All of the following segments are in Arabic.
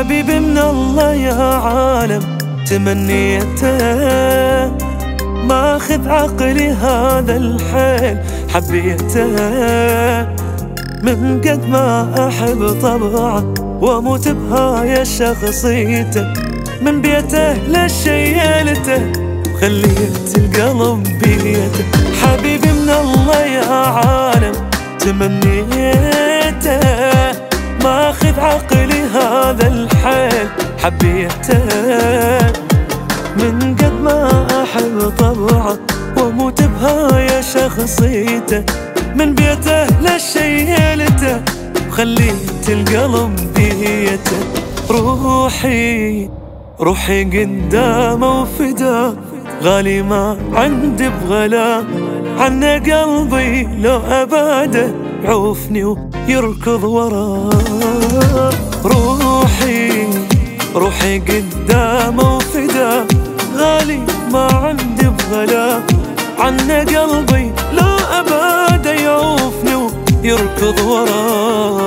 حبيبي من الله يا عالم تمنيته. ماخذ عقلي هذا الحيل حبيته من قد ما أحب طبعه وأموت بهاي شخصيته. من بيته لشيلته خليت القلب بيته. حبيبي من الله يا عالم تمنيته. ماخذ عقلي هذا الحيل حبيته من احب طبعه واموت بهاي شخصيته. من بيته لشيلته وخليت القلب بيته روحي روحي قدامه وفدا. غالي ما عندي بغلا عنه قلبي لو أباده يعوفني ويركض وراه. روحي روحي قدامه عنه قلبي لو أباده يعوفني ويركض وراه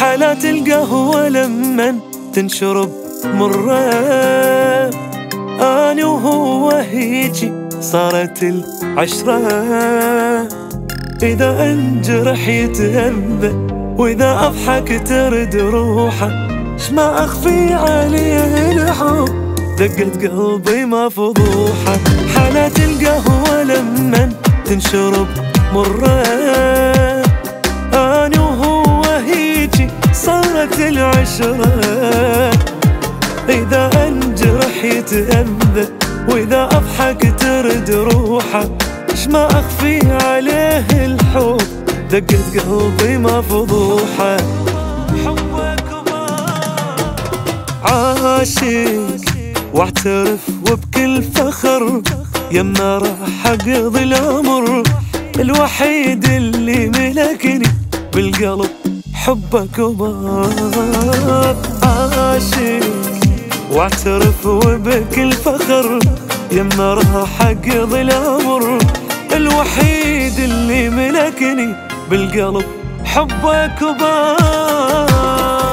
حالات القهوة لمن تنشرب مرة. أنا وهو هيجي صارت العشرة. إذا أنجرح يتهذى وإذا أضحك ترد روحه. اش ما أخفي عليه الحب دقت قلبي ما فضوحة. حالات القهوة لمن تنشرب مرة. العشرة إذا أنجرح يتأذى وإذا أضحك ترد روحه. اش ما أخفي عليه الحب دقت قلبي ما فضوحة حبك عاشق واعترف وبكل فخر. يما راح أقضي العمر الوحيد اللي ملكني بالقلب. حبك وباب عاشق واعترف وبكل فخر. يما راح اقضي العمر الوحيد اللي ملكني. بالقلب حبك وباب